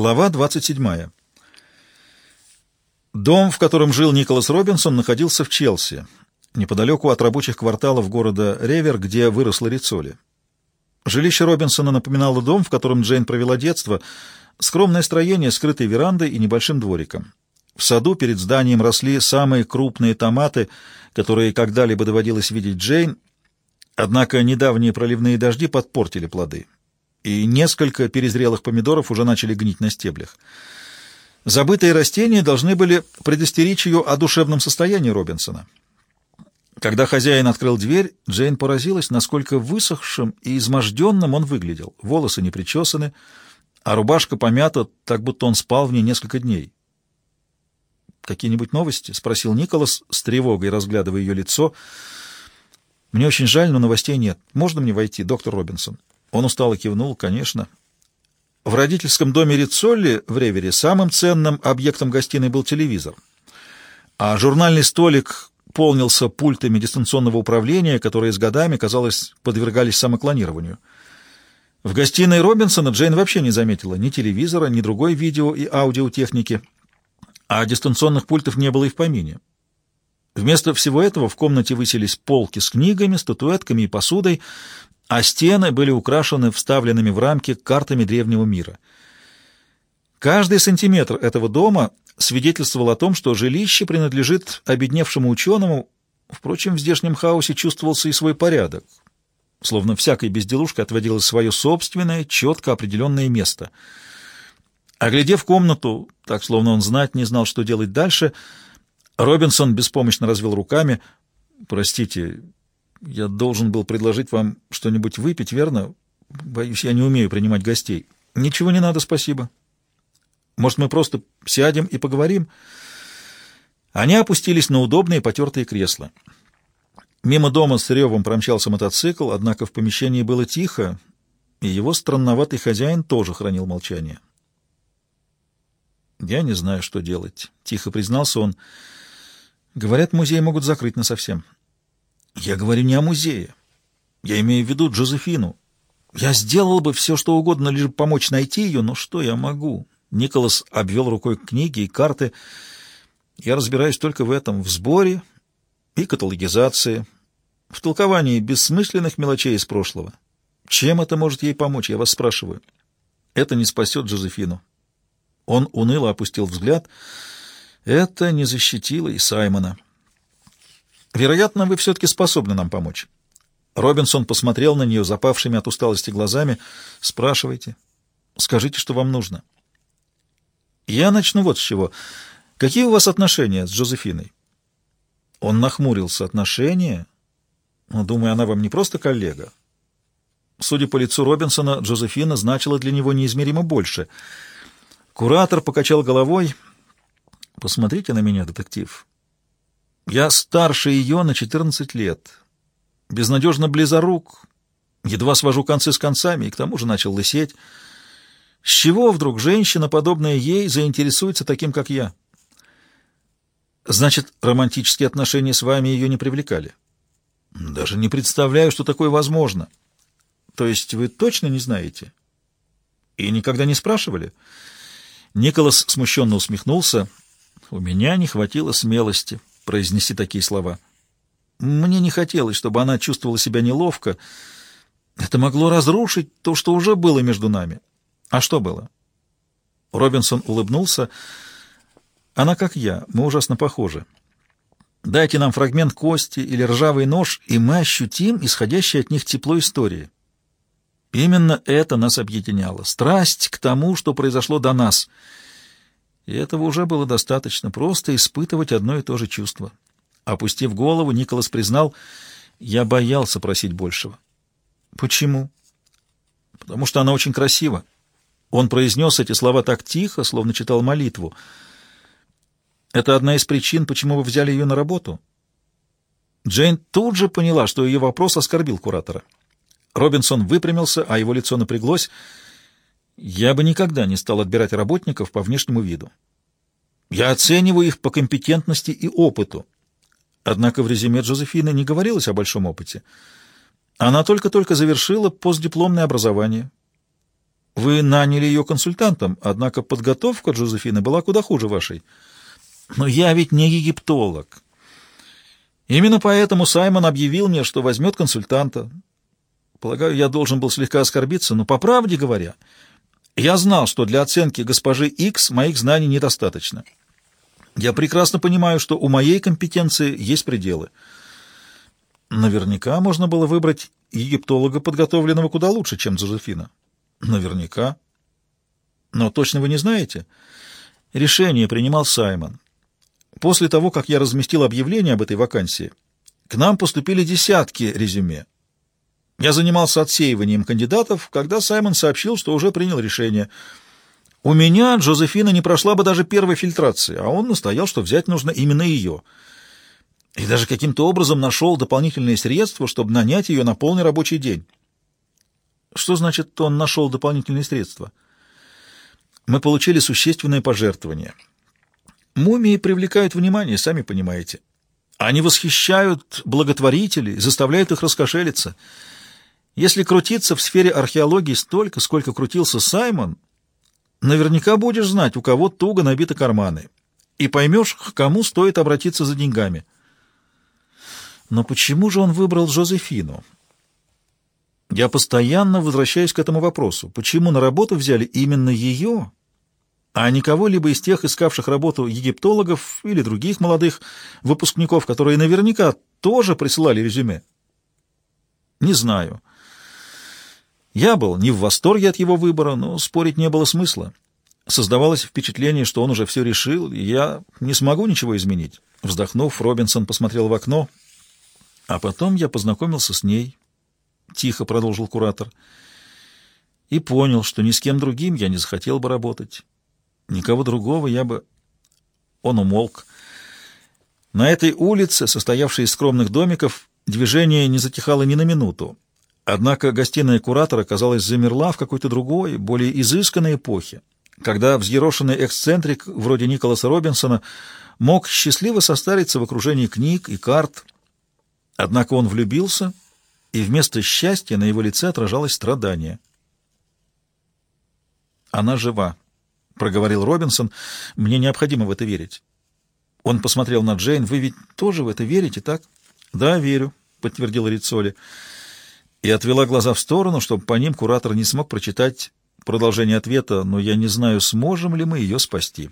Глава 27. Дом, в котором жил Николас Робинсон, находился в Челси, неподалеку от рабочих кварталов города Ревер, где выросла Рицоли. Жилище Робинсона напоминало дом, в котором Джейн провела детство, скромное строение, скрытой верандой и небольшим двориком. В саду перед зданием росли самые крупные томаты, которые когда-либо доводилось видеть Джейн, однако недавние проливные дожди подпортили плоды и несколько перезрелых помидоров уже начали гнить на стеблях. Забытые растения должны были предостеречь ее о душевном состоянии Робинсона. Когда хозяин открыл дверь, Джейн поразилась, насколько высохшим и изможденным он выглядел. Волосы не причесаны, а рубашка помята, так будто он спал в ней несколько дней. «Какие-нибудь новости?» — спросил Николас, с тревогой разглядывая ее лицо. «Мне очень жаль, но новостей нет. Можно мне войти, доктор Робинсон?» Он устало кивнул, конечно. В родительском доме Рицолли в Ревере самым ценным объектом гостиной был телевизор, а журнальный столик полнился пультами дистанционного управления, которые с годами, казалось, подвергались самоклонированию. В гостиной Робинсона Джейн вообще не заметила ни телевизора, ни другой видео и аудиотехники, а дистанционных пультов не было и в помине. Вместо всего этого в комнате высились полки с книгами, статуэтками и посудой, а стены были украшены вставленными в рамки картами древнего мира. Каждый сантиметр этого дома свидетельствовал о том, что жилище принадлежит обедневшему ученому, впрочем, в здешнем хаосе чувствовался и свой порядок, словно всякой безделушкой отводилось свое собственное, четко определенное место. Оглядев комнату, так словно он знать не знал, что делать дальше, Робинсон беспомощно развел руками. «Простите, я должен был предложить вам что-нибудь выпить, верно? Боюсь, я не умею принимать гостей. Ничего не надо, спасибо. Может, мы просто сядем и поговорим?» Они опустились на удобные потертые кресла. Мимо дома с ревом промчался мотоцикл, однако в помещении было тихо, и его странноватый хозяин тоже хранил молчание. «Я не знаю, что делать», — тихо признался он. «Говорят, музей могут закрыть насовсем». Я говорю не о музее. Я имею в виду Джозефину. Я сделал бы все, что угодно, лишь помочь найти ее, но что я могу? Николас обвел рукой книги и карты. Я разбираюсь только в этом, в сборе и каталогизации, в толковании бессмысленных мелочей из прошлого. Чем это может ей помочь, я вас спрашиваю? Это не спасет Джозефину. Он уныло опустил взгляд. Это не защитило и Саймона. Вероятно, вы все-таки способны нам помочь. Робинсон посмотрел на нее запавшими от усталости глазами. Спрашивайте. Скажите, что вам нужно. Я начну вот с чего. Какие у вас отношения с Джозефиной? Он нахмурился. Отношения? Ну, думаю, она вам не просто коллега. Судя по лицу Робинсона, Джозефина значила для него неизмеримо больше. Куратор покачал головой. «Посмотрите на меня, детектив. Я старше ее на 14 лет, безнадежно близорук, едва свожу концы с концами и к тому же начал лысеть. С чего вдруг женщина, подобная ей, заинтересуется таким, как я? Значит, романтические отношения с вами ее не привлекали? Даже не представляю, что такое возможно. То есть вы точно не знаете? И никогда не спрашивали? Николас смущенно усмехнулся. У меня не хватило смелости произнести такие слова. Мне не хотелось, чтобы она чувствовала себя неловко. Это могло разрушить то, что уже было между нами. А что было? Робинсон улыбнулся. Она как я, мы ужасно похожи. Дайте нам фрагмент кости или ржавый нож, и мы ощутим исходящее от них тепло истории. Именно это нас объединяло. Страсть к тому, что произошло до нас — и этого уже было достаточно, просто испытывать одно и то же чувство. Опустив голову, Николас признал, я боялся просить большего. Почему? Потому что она очень красива. Он произнес эти слова так тихо, словно читал молитву. Это одна из причин, почему вы взяли ее на работу. Джейн тут же поняла, что ее вопрос оскорбил куратора. Робинсон выпрямился, а его лицо напряглось — я бы никогда не стал отбирать работников по внешнему виду. Я оцениваю их по компетентности и опыту. Однако в резюме Джозефины не говорилось о большом опыте. Она только-только завершила постдипломное образование. Вы наняли ее консультантом, однако подготовка Джозефины была куда хуже вашей. Но я ведь не египтолог. Именно поэтому Саймон объявил мне, что возьмет консультанта. Полагаю, я должен был слегка оскорбиться, но, по правде говоря, я знал, что для оценки госпожи Икс моих знаний недостаточно. Я прекрасно понимаю, что у моей компетенции есть пределы. Наверняка можно было выбрать египтолога, подготовленного куда лучше, чем Джозефина. Наверняка. Но точно вы не знаете? Решение принимал Саймон. После того, как я разместил объявление об этой вакансии, к нам поступили десятки резюме. Я занимался отсеиванием кандидатов, когда Саймон сообщил, что уже принял решение. У меня Джозефина не прошла бы даже первой фильтрации, а он настоял, что взять нужно именно ее. И даже каким-то образом нашел дополнительные средства, чтобы нанять ее на полный рабочий день. Что значит, он нашел дополнительные средства? Мы получили существенное пожертвование. Мумии привлекают внимание, сами понимаете. Они восхищают благотворителей, заставляют их раскошелиться. Если крутиться в сфере археологии столько, сколько крутился Саймон, наверняка будешь знать, у кого туго набиты карманы, и поймешь, к кому стоит обратиться за деньгами. Но почему же он выбрал Жозефину? Я постоянно возвращаюсь к этому вопросу. Почему на работу взяли именно ее, а не кого-либо из тех искавших работу египтологов или других молодых выпускников, которые наверняка тоже присылали резюме? Не знаю. Я был не в восторге от его выбора, но спорить не было смысла. Создавалось впечатление, что он уже все решил, и я не смогу ничего изменить. Вздохнув, Робинсон посмотрел в окно, а потом я познакомился с ней, — тихо продолжил куратор, — и понял, что ни с кем другим я не захотел бы работать. Никого другого я бы... Он умолк. На этой улице, состоявшей из скромных домиков, движение не затихало ни на минуту. Однако гостиная куратора, казалось, замерла в какой-то другой, более изысканной эпохе, когда взъерошенный эксцентрик вроде Николаса Робинсона мог счастливо состариться в окружении книг и карт. Однако он влюбился — и вместо счастья на его лице отражалось страдание. «Она жива», — проговорил Робинсон. «Мне необходимо в это верить». Он посмотрел на Джейн. «Вы ведь тоже в это верите, так?» «Да, верю», — подтвердила Рицоли. И отвела глаза в сторону, чтобы по ним куратор не смог прочитать продолжение ответа, но я не знаю, сможем ли мы ее спасти.